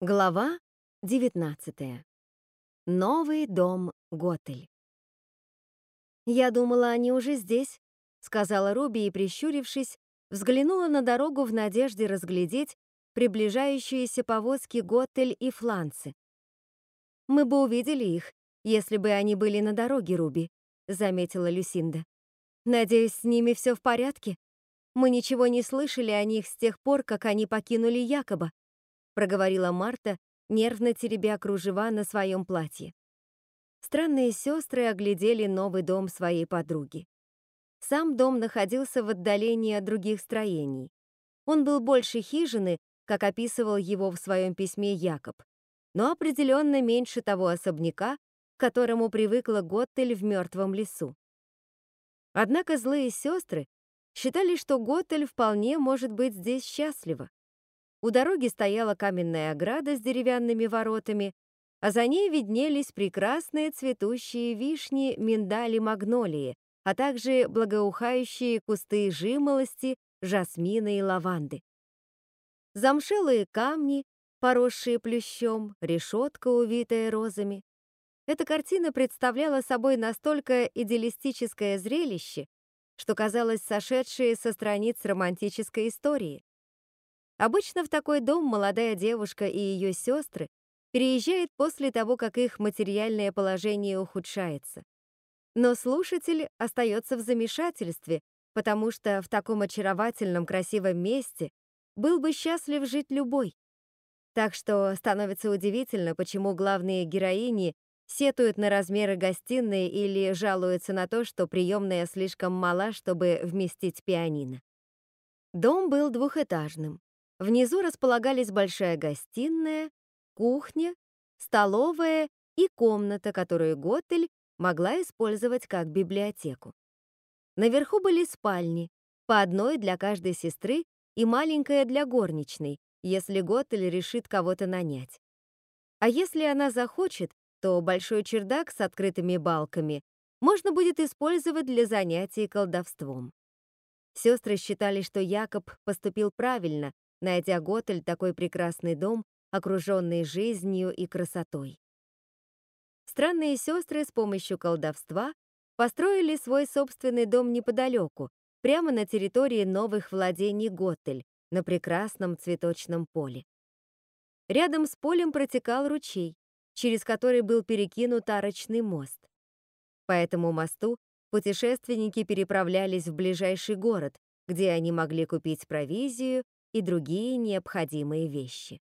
Глава 19. Новый дом Готель. «Я думала, они уже здесь», — сказала Руби и, прищурившись, взглянула на дорогу в надежде разглядеть приближающиеся повозки Готель и Фланцы. «Мы бы увидели их, если бы они были на дороге, Руби», — заметила Люсинда. «Надеюсь, с ними все в порядке? Мы ничего не слышали о них с тех пор, как они покинули Якоба проговорила Марта, нервно теребя кружева на своем платье. Странные сестры оглядели новый дом своей подруги. Сам дом находился в отдалении от других строений. Он был больше хижины, как описывал его в своем письме Якоб, но определенно меньше того особняка, к которому привыкла Готтель в мертвом лесу. Однако злые сестры считали, что Готтель вполне может быть здесь счастлива. У дороги стояла каменная ограда с деревянными воротами, а за ней виднелись прекрасные цветущие вишни, миндали, магнолии, а также благоухающие кусты жимолости, жасмина и лаванды. Замшелые камни, поросшие плющом, решетка, увитая розами. Эта картина представляла собой настолько идеалистическое зрелище, что казалось сошедшее со страниц романтической истории. Обычно в такой дом молодая девушка и ее сестры переезжают после того, как их материальное положение ухудшается. Но слушатель остается в замешательстве, потому что в таком очаровательном красивом месте был бы счастлив жить любой. Так что становится удивительно, почему главные героини сетуют на размеры гостиной или жалуются на то, что приемная слишком мала, чтобы вместить пианино. Дом был двухэтажным. Внизу располагались большая гостиная, кухня, столовая и комната, которую Готель могла использовать как библиотеку. Наверху были спальни, по одной для каждой сестры и маленькая для горничной, если Готель решит кого-то нанять. А если она захочет, то большой чердак с открытыми балками можно будет использовать для занятий колдовством. Сестры считали, что Якоб поступил правильно, найдя Готель такой прекрасный дом, окруженный жизнью и красотой. Странные сестры с помощью колдовства построили свой собственный дом неподалеку, прямо на территории новых владений Готель, на прекрасном цветочном поле. Рядом с полем протекал ручей, через который был перекинут арочный мост. По этому мосту путешественники переправлялись в ближайший город, где они могли купить провизию и другие необходимые вещи.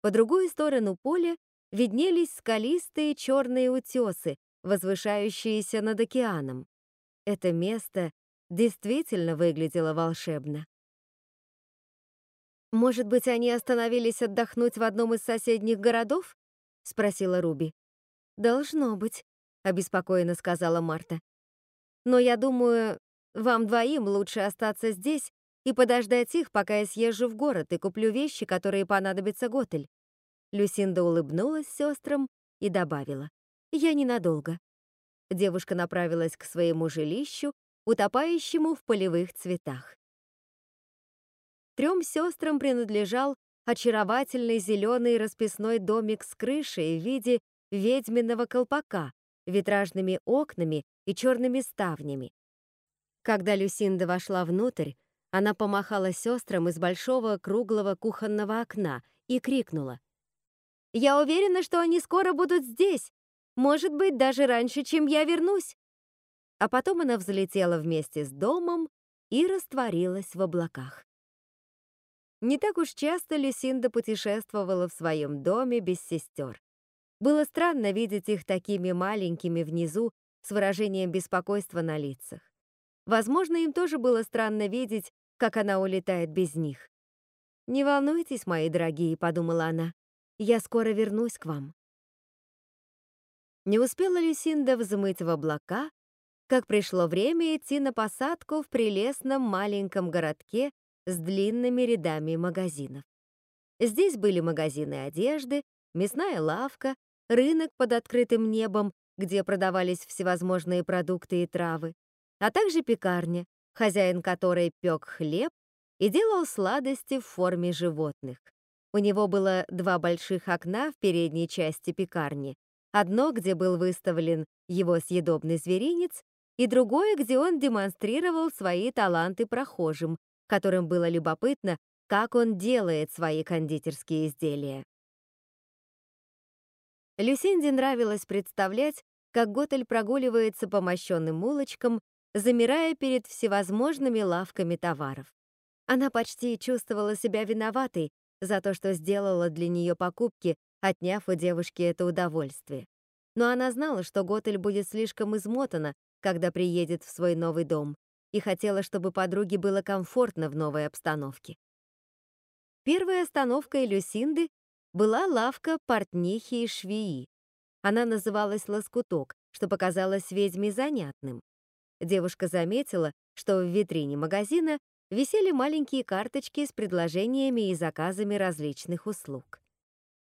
По другую сторону поля виднелись скалистые черные утесы, возвышающиеся над океаном. Это место действительно выглядело волшебно. «Может быть, они остановились отдохнуть в одном из соседних городов?» — спросила Руби. «Должно быть», — обеспокоенно сказала Марта. «Но я думаю, вам двоим лучше остаться здесь и подождать их, пока я съезжу в город и куплю вещи, которые понадобятся Готель. Люсинда улыбнулась сестрам и добавила. «Я ненадолго». Девушка направилась к своему жилищу, утопающему в полевых цветах. Трем сестрам принадлежал очаровательный зеленый расписной домик с крышей в виде ведьминого колпака, витражными окнами и черными ставнями. Когда Люсинда вошла внутрь, она помахала сестрам из большого круглого кухонного окна и крикнула. «Я уверена, что они скоро будут здесь. Может быть, даже раньше, чем я вернусь». А потом она взлетела вместе с домом и растворилась в облаках. Не так уж часто Люсинда путешествовала в своем доме без сестер. Было странно видеть их такими маленькими внизу с выражением беспокойства на лицах. Возможно, им тоже было странно видеть, как она улетает без них. «Не волнуйтесь, мои дорогие», — подумала она, — «я скоро вернусь к вам». Не успела Люсинда взмыть в облака, как пришло время идти на посадку в прелестном маленьком городке с длинными рядами магазинов. Здесь были магазины одежды, мясная лавка, рынок под открытым небом, где продавались всевозможные продукты и травы, а также пекарня, хозяин которой пек хлеб и делал сладости в форме животных. У него было два больших окна в передней части пекарни, одно, где был выставлен его съедобный зверинец, и другое, где он демонстрировал свои таланты прохожим, которым было любопытно, как он делает свои кондитерские изделия. Люсинде нравилось представлять, как Готель прогуливается по мощенным улочкам, замирая перед всевозможными лавками товаров. Она почти чувствовала себя виноватой за то, что сделала для нее покупки, отняв у девушки это удовольствие. Но она знала, что Готель будет слишком измотана, когда приедет в свой новый дом, и хотела, чтобы подруге было комфортно в новой обстановке. Первой остановкой Люсинды была лавка портнихи и швеи. Она называлась «Лоскуток», что показалось ведьме занятным. Девушка заметила, что в витрине магазина висели маленькие карточки с предложениями и заказами различных услуг.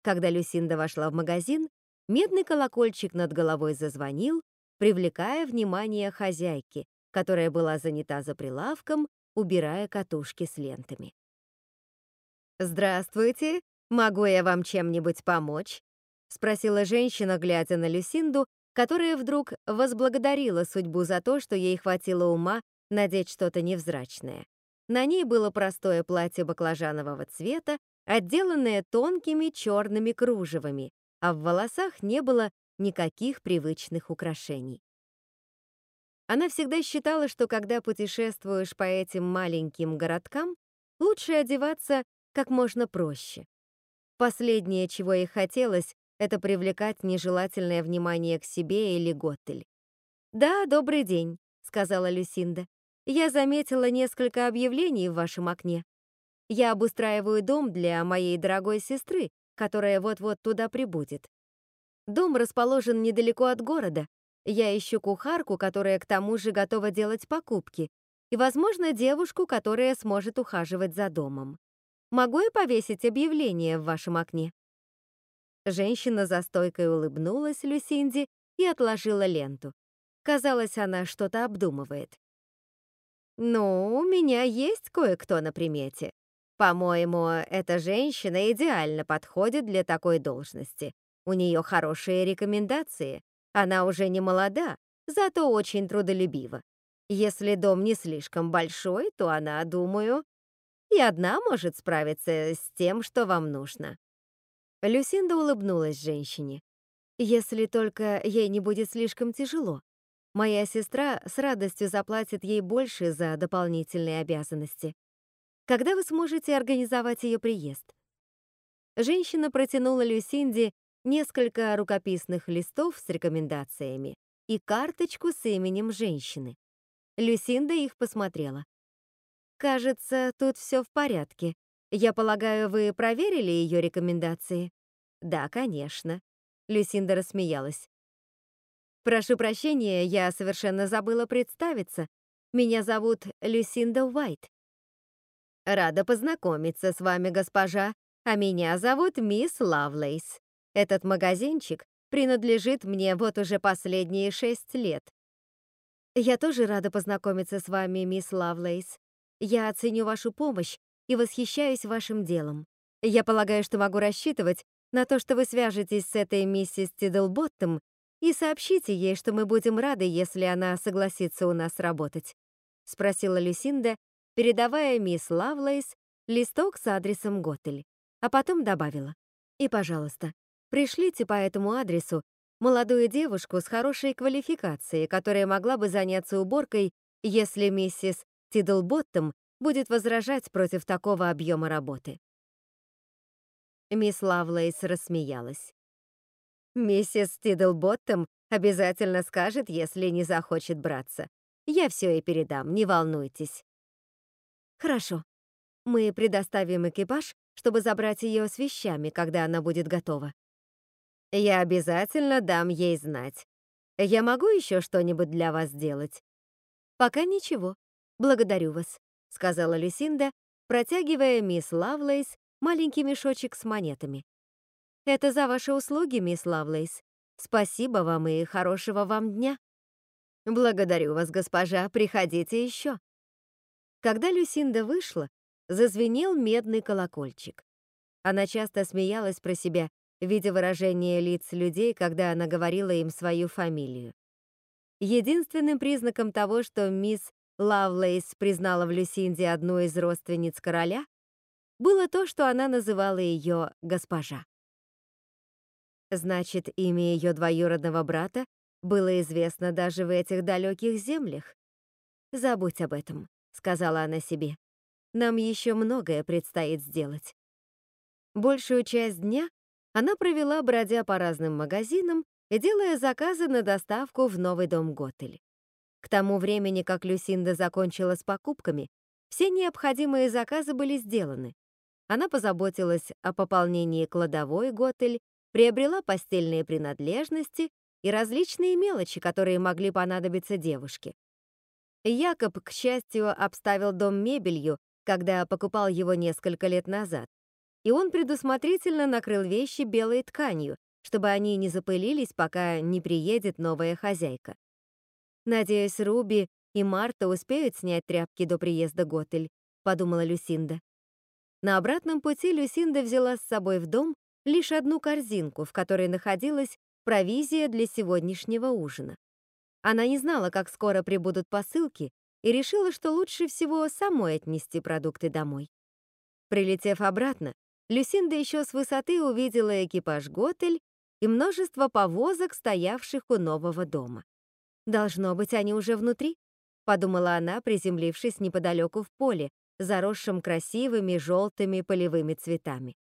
Когда Люсинда вошла в магазин, медный колокольчик над головой зазвонил, привлекая внимание хозяйки, которая была занята за прилавком, убирая катушки с лентами. «Здравствуйте! Могу я вам чем-нибудь помочь?» — спросила женщина, глядя на Люсинду, которая вдруг возблагодарила судьбу за то, что ей хватило ума надеть что-то невзрачное. На ней было простое платье баклажанового цвета, отделанное тонкими черными кружевами, а в волосах не было никаких привычных украшений. Она всегда считала, что когда путешествуешь по этим маленьким городкам, лучше одеваться как можно проще. Последнее, чего ей хотелось, это привлекать нежелательное внимание к себе или Готтель. «Да, добрый день», — сказала Люсинда. «Я заметила несколько объявлений в вашем окне. Я обустраиваю дом для моей дорогой сестры, которая вот-вот туда прибудет. Дом расположен недалеко от города. Я ищу кухарку, которая к тому же готова делать покупки, и, возможно, девушку, которая сможет ухаживать за домом. Могу я повесить объявление в вашем окне?» Женщина за стойкой улыбнулась Люсинди и отложила ленту. Казалось, она что-то обдумывает. «Ну, у меня есть кое-кто на примете. По-моему, эта женщина идеально подходит для такой должности. У нее хорошие рекомендации. Она уже не молода, зато очень трудолюбива. Если дом не слишком большой, то она, думаю, и одна может справиться с тем, что вам нужно». Люсинда улыбнулась женщине. «Если только ей не будет слишком тяжело. Моя сестра с радостью заплатит ей больше за дополнительные обязанности. Когда вы сможете организовать ее приезд?» Женщина протянула Люсинде несколько рукописных листов с рекомендациями и карточку с именем женщины. Люсинда их посмотрела. «Кажется, тут все в порядке. Я полагаю, вы проверили ее рекомендации?» «Да, конечно». Люсинда рассмеялась. «Прошу прощения, я совершенно забыла представиться. Меня зовут Люсинда Уайт». «Рада познакомиться с вами, госпожа, а меня зовут мисс Лавлейс. Этот магазинчик принадлежит мне вот уже последние шесть лет. Я тоже рада познакомиться с вами, мисс Лавлейс. Я оценю вашу помощь и восхищаюсь вашим делом. Я полагаю, что могу рассчитывать на то, что вы свяжетесь с этой миссис Тиддлботтом и сообщите ей, что мы будем рады, если она согласится у нас работать», — спросила Люсинда, передавая мисс Лавлейс листок с адресом Готель, а потом добавила. «И, пожалуйста, Пришлите по этому адресу молодую девушку с хорошей квалификацией, которая могла бы заняться уборкой, если миссис Тиддлботтом будет возражать против такого объема работы. Мисс Лавлейс рассмеялась. «Миссис Тиддлботтом обязательно скажет, если не захочет браться. Я все ей передам, не волнуйтесь». «Хорошо. Мы предоставим экипаж, чтобы забрать ее с вещами, когда она будет готова. Я обязательно дам ей знать. Я могу еще что-нибудь для вас сделать? Пока ничего. Благодарю вас, сказала Люсинда, протягивая мисс Лавлейс маленький мешочек с монетами. Это за ваши услуги, мисс Лавлейс. Спасибо вам и хорошего вам дня. Благодарю вас, госпожа, приходите еще. Когда Люсинда вышла, зазвенел медный колокольчик. Она часто смеялась про себя, видя выражение лиц людей, когда она говорила им свою фамилию. Единственным признаком того, что мисс Лавлейс признала в Люсинде одну из родственниц короля, было то, что она называла ее госпожа. Значит, имя ее двоюродного брата было известно даже в этих далеких землях. «Забудь об этом», — сказала она себе. «Нам еще многое предстоит сделать». Большую часть дня она провела, бродя по разным магазинам и делая заказы на доставку в новый дом Готель. К тому времени, как Люсинда закончила с покупками, все необходимые заказы были сделаны. Она позаботилась о пополнении кладовой Готель, приобрела постельные принадлежности и различные мелочи, которые могли понадобиться девушке. Якоб, к счастью, обставил дом мебелью, когда покупал его несколько лет назад, и он предусмотрительно накрыл вещи белой тканью, чтобы они не запылились, пока не приедет новая хозяйка. «Надеюсь, Руби и Марта успеют снять тряпки до приезда Готель», — подумала Люсинда. На обратном пути Люсинда взяла с собой в дом лишь одну корзинку, в которой находилась провизия для сегодняшнего ужина. Она не знала, как скоро прибудут посылки, и решила, что лучше всего самой отнести продукты домой. Прилетев обратно, Люсинда еще с высоты увидела экипаж Готель и множество повозок, стоявших у нового дома. «Должно быть, они уже внутри», — подумала она, приземлившись неподалеку в поле, заросшем красивыми желтыми полевыми цветами.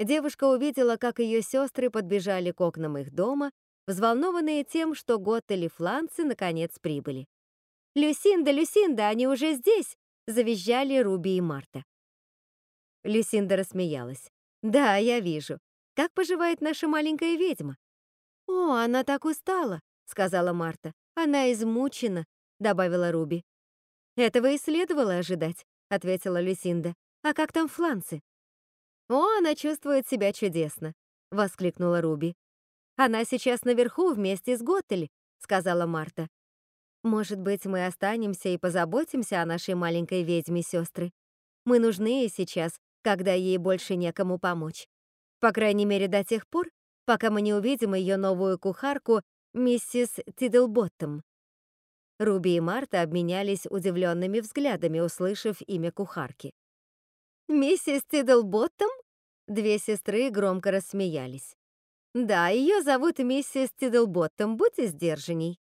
Девушка увидела, как ее сестры подбежали к окнам их дома, взволнованные тем, что Готтель и Фланцы наконец прибыли. «Люсинда, Люсинда, они уже здесь!» — завизжали Руби и Марта. Люсинда рассмеялась. «Да, я вижу. Как поживает наша маленькая ведьма?» «О, она так устала», — сказала Марта. «Она измучена», — добавила Руби. «Этого и следовало ожидать», — ответила Люсинда. «А как там фланцы?» «О, она чувствует себя чудесно», — воскликнула Руби. «Она сейчас наверху вместе с Готтель», — сказала Марта. «Может быть, мы останемся и позаботимся о нашей маленькой ведьме, сестры. Мы нужны ей сейчас, когда ей больше некому помочь. По крайней мере, до тех пор, пока мы не увидим ее новую кухарку, миссис Тидлботтом». Руби и Марта обменялись удивленными взглядами, услышав имя кухарки. «Миссис Тиддлботтом?» Две сестры громко рассмеялись. «Да, ее зовут миссис Тиддлботтом, будьте сдержанней».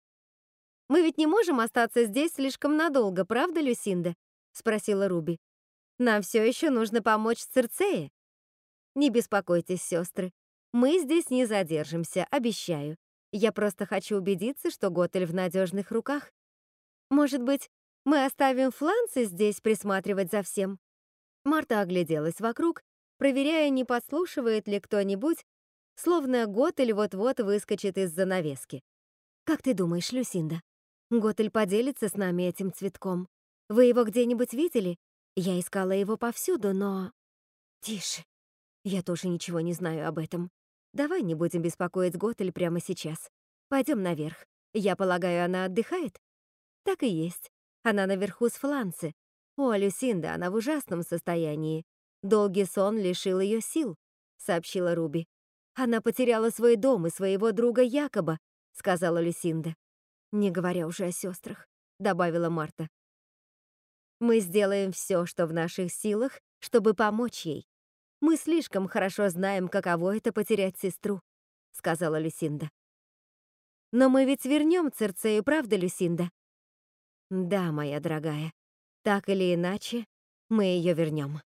«Мы ведь не можем остаться здесь слишком надолго, правда, Люсинда?» — спросила Руби. «Нам все еще нужно помочь Церцее». «Не беспокойтесь, сестры. Мы здесь не задержимся, обещаю. Я просто хочу убедиться, что Готель в надежных руках. Может быть, мы оставим Фланцы здесь присматривать за всем?» Марта огляделась вокруг, проверяя, не подслушивает ли кто-нибудь, словно Готель вот-вот выскочит из занавески. «Как ты думаешь, Люсинда, Готель поделится с нами этим цветком? Вы его где-нибудь видели? Я искала его повсюду, но...» «Тише. Я тоже ничего не знаю об этом. Давай не будем беспокоить Готель прямо сейчас. Пойдем наверх. Я полагаю, она отдыхает?» «Так и есть. Она наверху с Фланцы, «О, Люсинда, она в ужасном состоянии. Долгий сон лишил ее сил», — сообщила Руби. «Она потеряла свой дом и своего друга Якоба», — сказала Люсинда. «Не говоря уже о сестрах», — добавила Марта. «Мы сделаем все, что в наших силах, чтобы помочь ей. Мы слишком хорошо знаем, каково это потерять сестру», — сказала Люсинда. «Но мы ведь вернем Церцею, правда, Люсинда?» «Да, моя дорогая», так или иначе, мы ее вернем.